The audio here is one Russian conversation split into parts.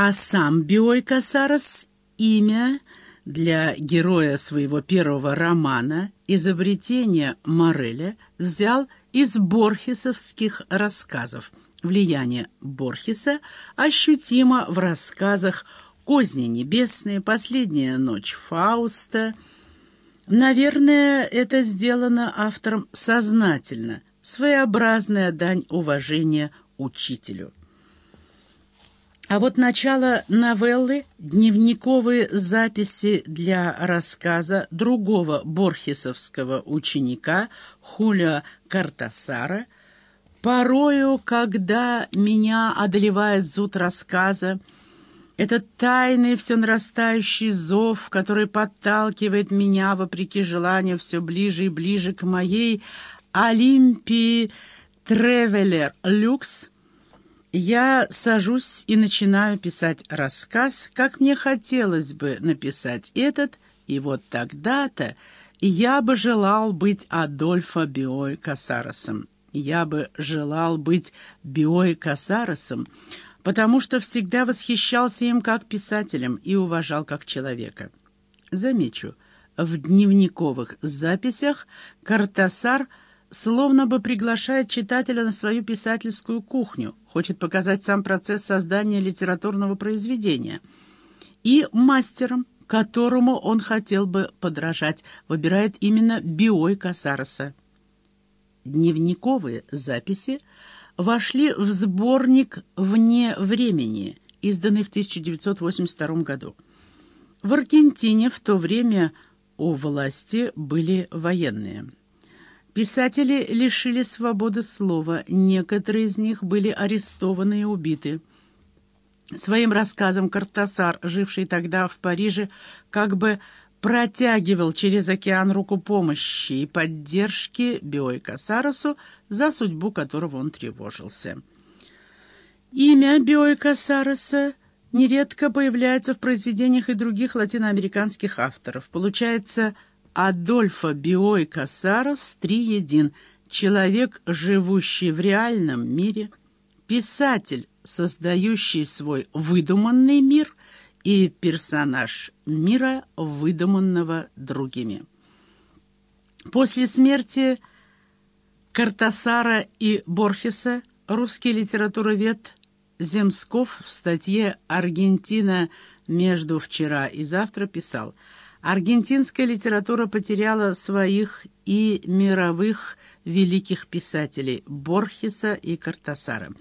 А сам Биой Касарос имя для героя своего первого романа «Изобретение Мореля» взял из борхесовских рассказов. Влияние Борхеса ощутимо в рассказах «Козни небесные», «Последняя ночь Фауста». Наверное, это сделано автором сознательно, своеобразная дань уважения учителю. А вот начало новеллы «Дневниковые записи для рассказа другого борхесовского ученика Хулио Картасара» Порою, когда меня одолевает зуд рассказа, этот тайный все нарастающий зов, который подталкивает меня, вопреки желанию, все ближе и ближе к моей Олимпии Тревелер Люкс — я сажусь и начинаю писать рассказ, как мне хотелось бы написать этот, и вот тогда-то я бы желал быть Адольфо Биой Касаросом. Я бы желал быть Биой Касаросом, потому что всегда восхищался им как писателем и уважал как человека. Замечу, в дневниковых записях Картасар – словно бы приглашает читателя на свою писательскую кухню, хочет показать сам процесс создания литературного произведения. И мастером, которому он хотел бы подражать, выбирает именно Биой Касароса. Дневниковые записи вошли в сборник «Вне времени», изданный в 1982 году. В Аргентине в то время у власти были военные. Писатели лишили свободы слова, некоторые из них были арестованы и убиты. Своим рассказом Картасар, живший тогда в Париже, как бы протягивал через океан руку помощи и поддержки Биой Касаросу, за судьбу которого он тревожился. Имя Биой Касароса нередко появляется в произведениях и других латиноамериканских авторов. Получается Адольфо Биой Касарос триедин, человек, живущий в реальном мире, писатель, создающий свой выдуманный мир. И персонаж мира, выдуманного другими. После смерти Картасара и Борхеса русский литературовед Земсков в статье «Аргентина между вчера и завтра» писал – Аргентинская литература потеряла своих и мировых великих писателей Борхеса и Картасара.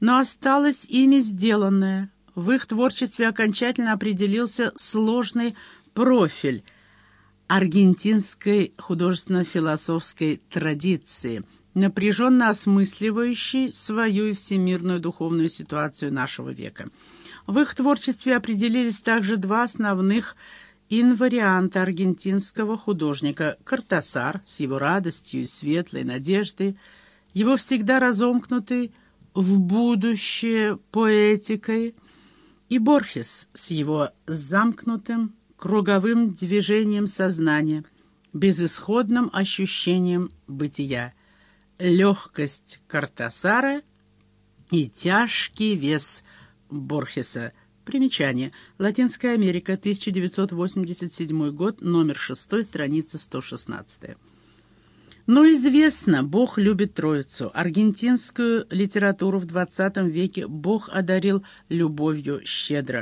Но осталось ими сделанное. В их творчестве окончательно определился сложный профиль аргентинской художественно-философской традиции, напряженно осмысливающей свою и всемирную духовную ситуацию нашего века. В их творчестве определились также два основных – инвариант аргентинского художника Картасар с его радостью и светлой надеждой, его всегда разомкнутый в будущее поэтикой, и Борхес с его замкнутым круговым движением сознания, безысходным ощущением бытия, легкость Картасара и тяжкий вес Борхеса – Примечание. Латинская Америка, 1987 год, номер 6, страница 116. Но известно, Бог любит Троицу. Аргентинскую литературу в XX веке Бог одарил любовью щедро.